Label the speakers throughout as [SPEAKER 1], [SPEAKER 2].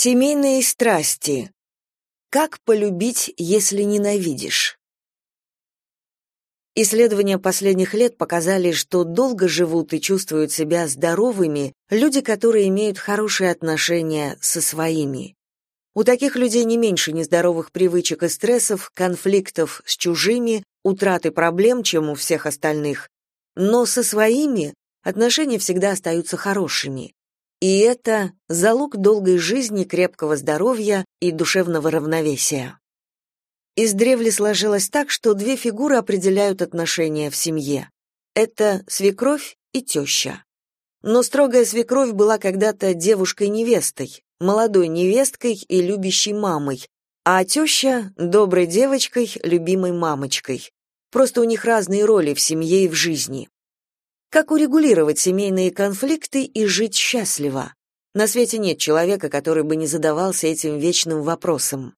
[SPEAKER 1] Семейные страсти. Как полюбить, если ненавидишь? Исследования последних лет показали, что долго живут и чувствуют себя здоровыми люди, которые имеют хорошие отношения со своими. У таких людей не меньше нездоровых привычек и стрессов, конфликтов с чужими, утраты проблем, чем у всех остальных. Но со своими отношения всегда остаются хорошими. И это залог долгой жизни, крепкого здоровья и душевного равновесия. Издревле сложилось так, что две фигуры определяют отношения в семье. Это свекровь и теща. Но строгая свекровь была когда-то девушкой-невестой, молодой невесткой и любящей мамой, а теща — доброй девочкой, любимой мамочкой. Просто у них разные роли в семье и в жизни. Как урегулировать семейные конфликты и жить счастливо? На свете нет человека, который бы не задавался этим вечным вопросом.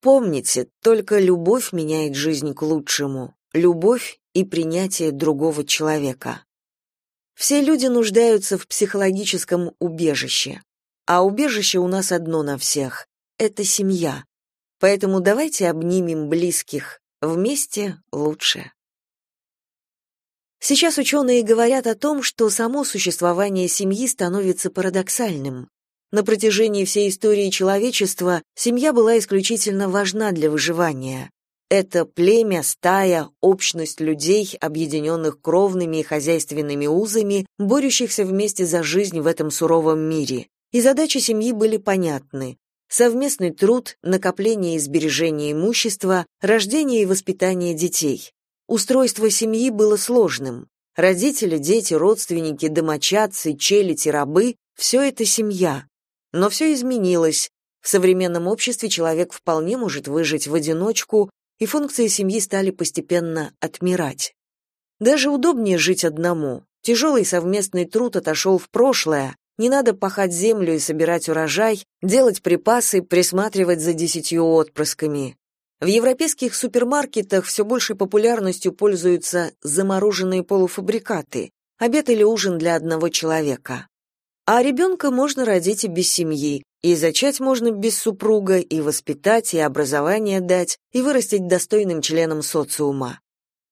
[SPEAKER 1] Помните, только любовь меняет жизнь к лучшему. Любовь и принятие другого человека. Все люди нуждаются в психологическом убежище. А убежище у нас одно на всех это семья. Поэтому давайте обнимем близких. Вместе лучше. Сейчас ученые говорят о том, что само существование семьи становится парадоксальным. На протяжении всей истории человечества семья была исключительно важна для выживания. Это племя, стая, общность людей, объединенных кровными и хозяйственными узами, борющихся вместе за жизнь в этом суровом мире. И задачи семьи были понятны. Совместный труд, накопление и сбережение имущества, рождение и воспитание детей. Устройство семьи было сложным. Родители, дети, родственники, домочадцы, челядь и рабы — все это семья. Но все изменилось. В современном обществе человек вполне может выжить в одиночку, и функции семьи стали постепенно отмирать. Даже удобнее жить одному. Тяжелый совместный труд отошел в прошлое, не надо пахать землю и собирать урожай, делать припасы, присматривать за десятью отпрысками. В европейских супермаркетах все большей популярностью пользуются замороженные полуфабрикаты, обед или ужин для одного человека. А ребенка можно родить и без семьи, и зачать можно без супруга, и воспитать, и образование дать, и вырастить достойным членом социума.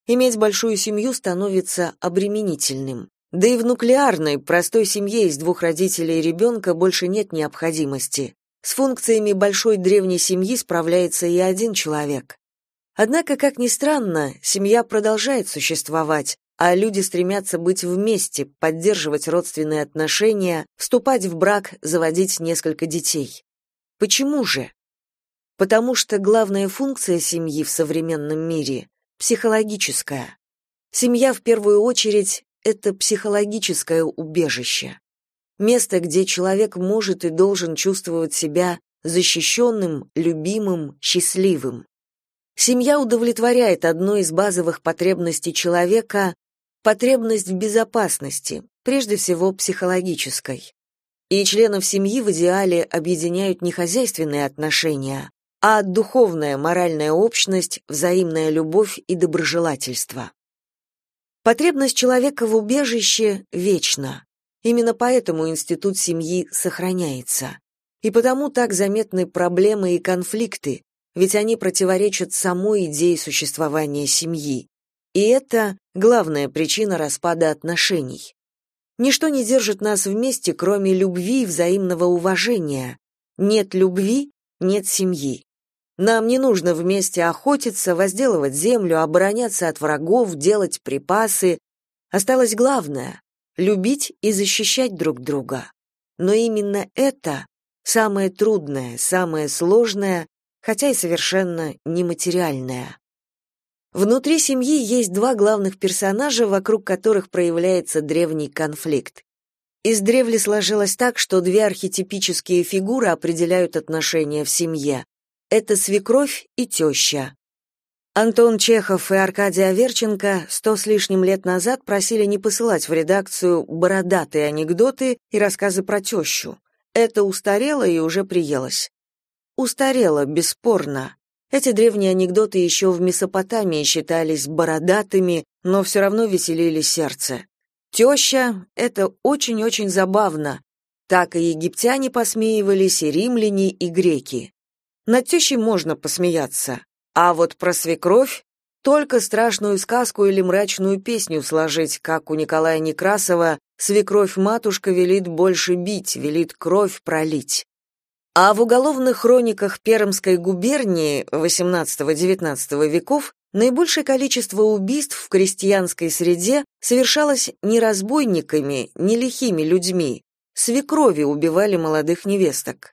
[SPEAKER 1] Иметь большую семью становится обременительным. Да и в нуклеарной, простой семье из двух родителей и ребенка больше нет необходимости. С функциями большой древней семьи справляется и один человек. Однако, как ни странно, семья продолжает существовать, а люди стремятся быть вместе, поддерживать родственные отношения, вступать в брак, заводить несколько детей. Почему же? Потому что главная функция семьи в современном мире психологическая. Семья в первую очередь это психологическое убежище место, где человек может и должен чувствовать себя защищенным, любимым, счастливым. Семья удовлетворяет одной из базовых потребностей человека потребность в безопасности, прежде всего психологической. И членов семьи в идеале объединяют не хозяйственные отношения, а духовная, моральная общность, взаимная любовь и доброжелательство. Потребность человека в убежище вечна. Именно поэтому институт семьи сохраняется. И потому так заметны проблемы и конфликты, ведь они противоречат самой идее существования семьи. И это главная причина распада отношений. Ничто не держит нас вместе, кроме любви и взаимного уважения. Нет любви нет семьи. Нам не нужно вместе охотиться, возделывать землю, обороняться от врагов, делать припасы. Осталось главное любить и защищать друг друга. Но именно это самое трудное, самое сложное, хотя и совершенно нематериальное. Внутри семьи есть два главных персонажа, вокруг которых проявляется древний конфликт. Издревле сложилось так, что две архетипические фигуры определяют отношения в семье. Это свекровь и теща. Антон Чехов и Аркадий Аверченко сто с лишним лет назад просили не посылать в редакцию бородатые анекдоты и рассказы про тещу. Это устарело и уже приелось. Устарело, бесспорно. Эти древние анекдоты еще в Месопотамии считались бородатыми, но все равно веселили сердце. Теща — это очень-очень забавно. Так и египтяне посмеивались, и римляне, и греки. Над тещей можно посмеяться, а вот про свекровь только страшную сказку или мрачную песню сложить, как у Николая Некрасова «Свекровь-матушка велит больше бить, велит кровь пролить». А в уголовных хрониках Пермской губернии XVIII-XIX веков наибольшее количество убийств в крестьянской среде совершалось не разбойниками, не лихими людьми. Свекрови убивали молодых невесток.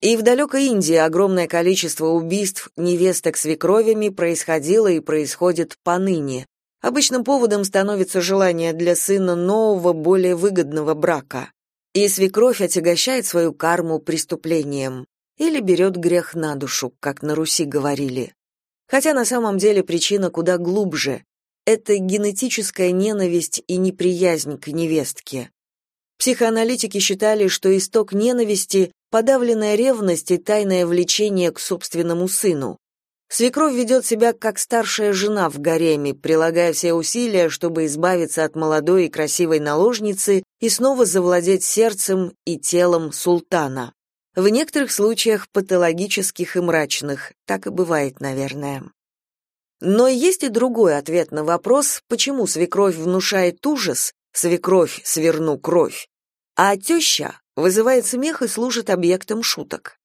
[SPEAKER 1] И в далекой Индии огромное количество убийств невесток свекровями происходило и происходит поныне. Обычным поводом становится желание для сына нового, более выгодного брака. И свекровь отягощает свою карму преступлением или берет грех на душу, как на Руси говорили. Хотя на самом деле причина куда глубже. Это генетическая ненависть и неприязнь к невестке. Психоаналитики считали, что исток ненависти подавленная ревность и тайное влечение к собственному сыну. Свекровь ведет себя как старшая жена в гареме, прилагая все усилия, чтобы избавиться от молодой и красивой наложницы и снова завладеть сердцем и телом султана. В некоторых случаях патологических и мрачных, так и бывает, наверное. Но есть и другой ответ на вопрос, почему свекровь внушает ужас, свекровь сверну кровь, а теща вызывает смех и служит объектом шуток.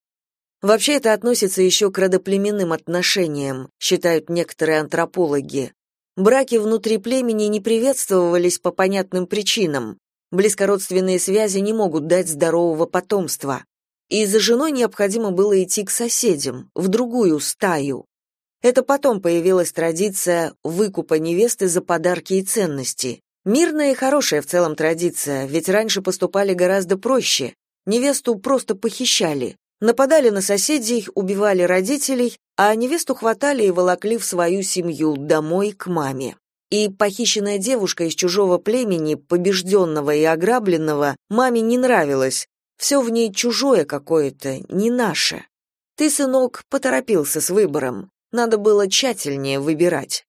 [SPEAKER 1] Вообще это относится еще к родоплеменным отношениям, считают некоторые антропологи. Браки внутри племени не приветствовались по понятным причинам. Близкородственные связи не могут дать здорового потомства. И за женой необходимо было идти к соседям, в другую стаю. Это потом появилась традиция выкупа невесты за подарки и ценности. Мирная и хорошая в целом традиция, ведь раньше поступали гораздо проще. Невесту просто похищали, нападали на соседей, убивали родителей, а невесту хватали и волокли в свою семью, домой к маме. И похищенная девушка из чужого племени, побежденного и ограбленного, маме не нравилась. Все в ней чужое какое-то, не наше. Ты, сынок, поторопился с выбором. Надо было тщательнее выбирать.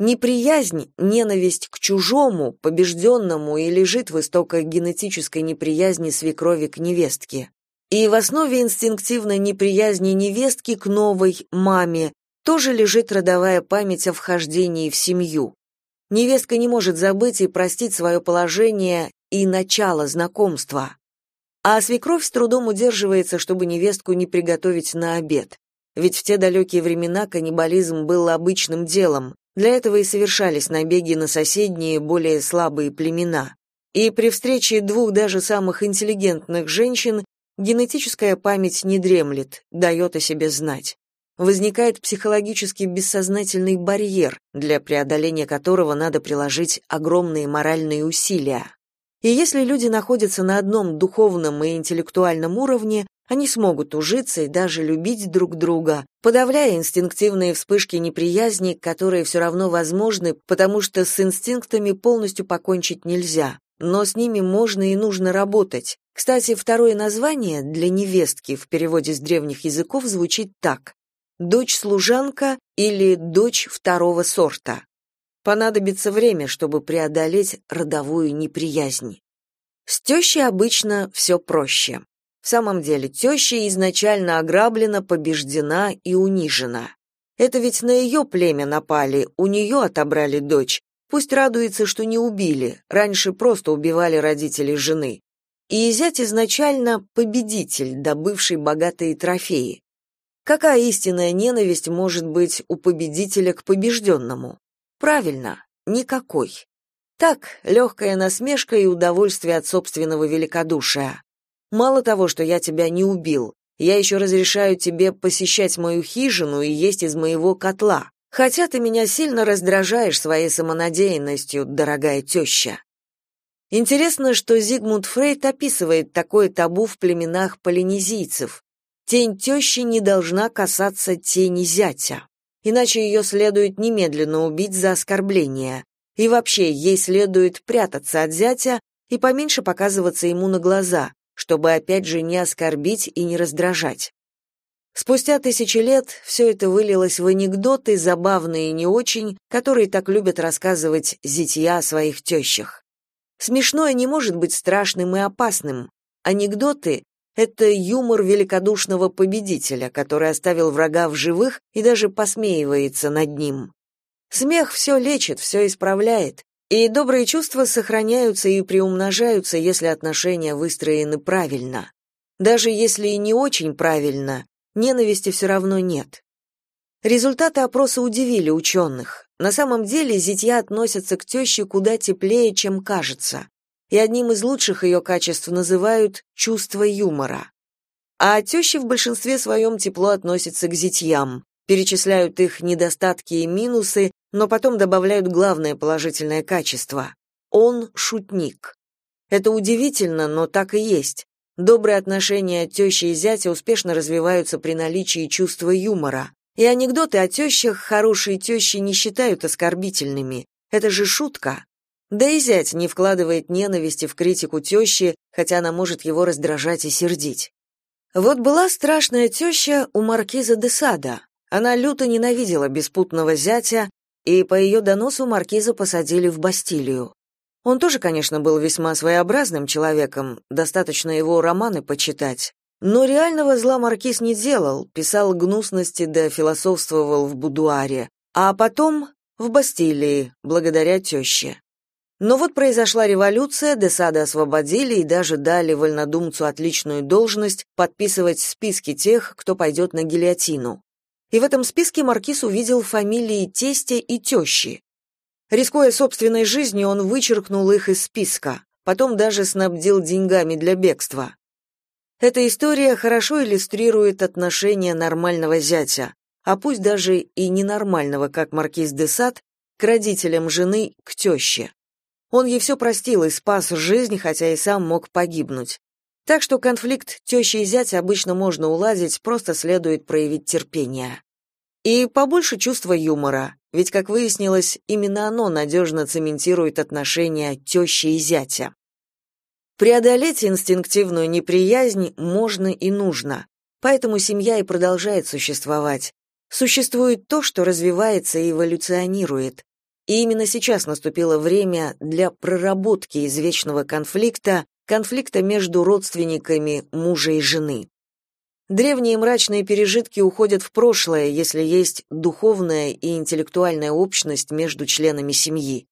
[SPEAKER 1] Неприязнь, ненависть к чужому, побежденному и лежит в истоках генетической неприязни свекрови к невестке. И в основе инстинктивной неприязни невестки к новой маме тоже лежит родовая память о вхождении в семью. Невестка не может забыть и простить свое положение и начало знакомства. А свекровь с трудом удерживается, чтобы невестку не приготовить на обед. Ведь в те далекие времена каннибализм был обычным делом. Для этого и совершались набеги на соседние, более слабые племена. И при встрече двух даже самых интеллигентных женщин генетическая память не дремлет, дает о себе знать. Возникает психологически бессознательный барьер, для преодоления которого надо приложить огромные моральные усилия. И если люди находятся на одном духовном и интеллектуальном уровне, они смогут ужиться и даже любить друг друга, подавляя инстинктивные вспышки неприязни, которые все равно возможны, потому что с инстинктами полностью покончить нельзя, но с ними можно и нужно работать. Кстати, второе название для невестки в переводе с древних языков звучит так: дочь-служанка или дочь второго сорта. Понадобится время, чтобы преодолеть родовую неприязнь. С тещей обычно все проще. В самом деле, теща изначально ограблена, побеждена и унижена. Это ведь на ее племя напали, у нее отобрали дочь. Пусть радуется, что не убили, раньше просто убивали родителей жены. И зять изначально победитель, добывший богатые трофеи. Какая истинная ненависть может быть у победителя к побежденному? Правильно, никакой. Так, легкая насмешка и удовольствие от собственного великодушия. Мало того, что я тебя не убил, я еще разрешаю тебе посещать мою хижину и есть из моего котла. Хотя ты меня сильно раздражаешь своей самонадеянностью, дорогая теща». Интересно, что Зигмунд Фрейд описывает такое табу в племенах полинезийцев. Тень тещи не должна касаться тени зятя, иначе ее следует немедленно убить за оскорбление. И вообще, ей следует прятаться от зятя и поменьше показываться ему на глаза, чтобы опять же не оскорбить и не раздражать. Спустя тысячи лет все это вылилось в анекдоты, забавные и не очень, которые так любят рассказывать зятья о своих тещах. Смешное не может быть страшным и опасным. Анекдоты — это юмор великодушного победителя, который оставил врага в живых и даже посмеивается над ним. Смех все лечит, все исправляет, и добрые чувства сохраняются и приумножаются, если отношения выстроены правильно. Даже если и не очень правильно, ненависти все равно нет. Результаты опроса удивили ученых. На самом деле зятья относятся к теще куда теплее, чем кажется. И одним из лучших ее качеств называют чувство юмора. А тещи в большинстве своем тепло относятся к зятьям, перечисляют их недостатки и минусы, но потом добавляют главное положительное качество. Он шутник. Это удивительно, но так и есть. Добрые отношения тещи и зятя успешно развиваются при наличии чувства юмора. И анекдоты о тещах хорошие тещи не считают оскорбительными. Это же шутка. Да и зять не вкладывает ненависти в критику тещи, хотя она может его раздражать и сердить. Вот была страшная теща у маркиза де Сада. Она люто ненавидела беспутного зятя, и по ее доносу маркиза посадили в Бастилию. Он тоже, конечно, был весьма своеобразным человеком, достаточно его романы почитать. Но реального зла маркиз не делал, писал гнусности да философствовал в будуаре, а потом в Бастилии, благодаря теще. Но вот произошла революция, Десада освободили и даже дали вольнодумцу отличную должность подписывать списки тех, кто пойдет на гильотину и в этом списке маркиз увидел фамилии тестя и тещи. Рискуя собственной жизнью, он вычеркнул их из списка, потом даже снабдил деньгами для бегства. Эта история хорошо иллюстрирует отношение нормального зятя, а пусть даже и ненормального, как маркиз де Сад, к родителям жены, к теще. Он ей все простил и спас жизнь, хотя и сам мог погибнуть. Так что конфликт тещи и зятя обычно можно уладить, просто следует проявить терпение. И побольше чувства юмора, ведь, как выяснилось, именно оно надежно цементирует отношения тещи и зятя. Преодолеть инстинктивную неприязнь можно и нужно, поэтому семья и продолжает существовать. Существует то, что развивается и эволюционирует. И именно сейчас наступило время для проработки извечного конфликта конфликта между родственниками мужа и жены. Древние мрачные пережитки уходят в прошлое, если есть духовная и интеллектуальная общность между членами семьи.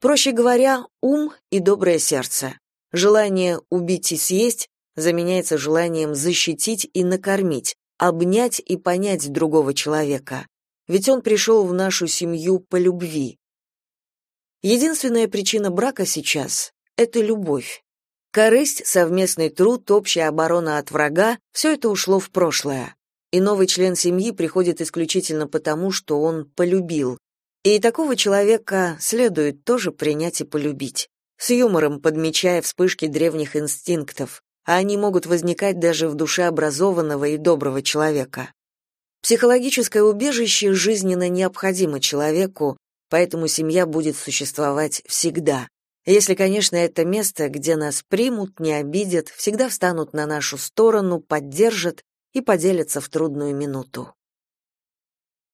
[SPEAKER 1] Проще говоря, ум и доброе сердце. Желание убить и съесть заменяется желанием защитить и накормить, обнять и понять другого человека. Ведь он пришел в нашу семью по любви. Единственная причина брака сейчас — это любовь. Корысть, совместный труд, общая оборона от врага — все это ушло в прошлое. И новый член семьи приходит исключительно потому, что он полюбил. И такого человека следует тоже принять и полюбить. С юмором подмечая вспышки древних инстинктов, а они могут возникать даже в душе образованного и доброго человека. Психологическое убежище жизненно необходимо человеку, поэтому семья будет существовать всегда. Если, конечно, это место, где нас примут, не обидят, всегда встанут на нашу сторону, поддержат и поделятся в трудную минуту.